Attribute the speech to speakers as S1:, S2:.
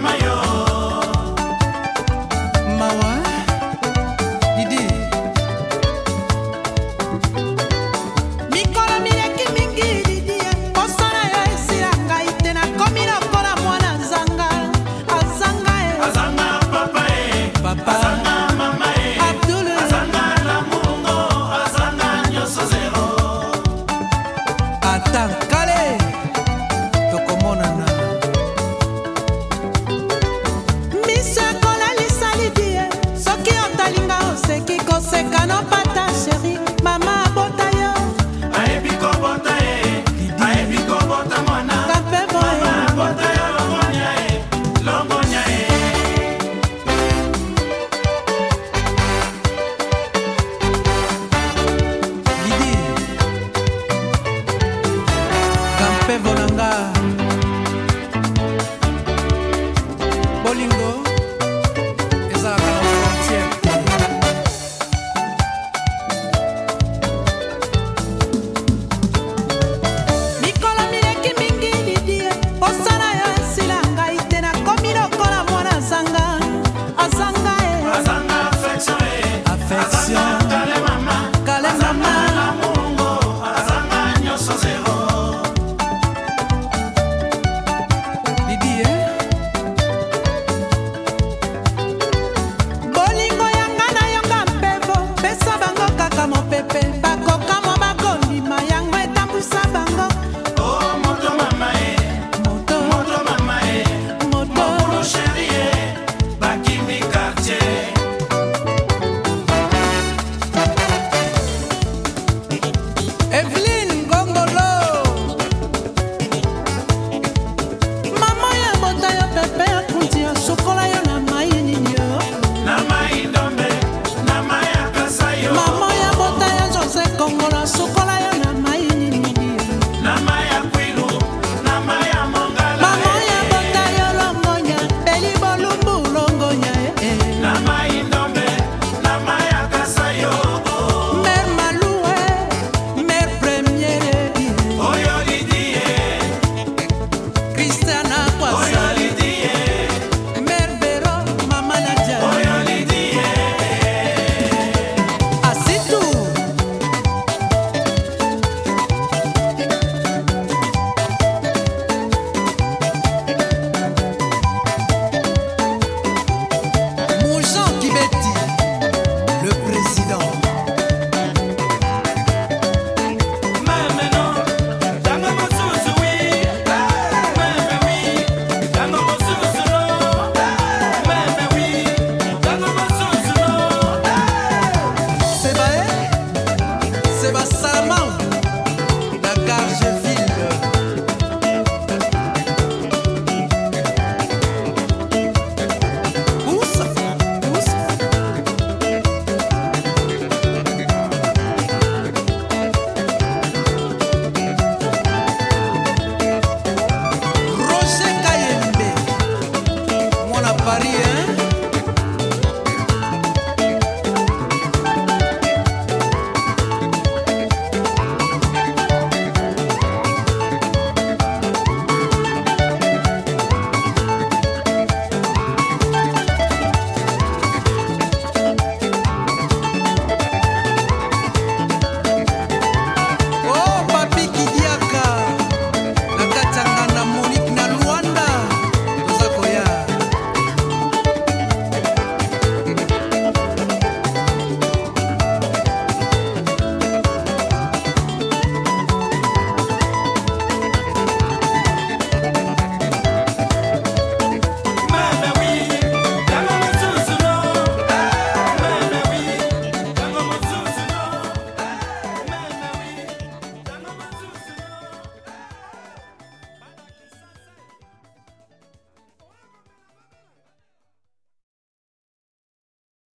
S1: My.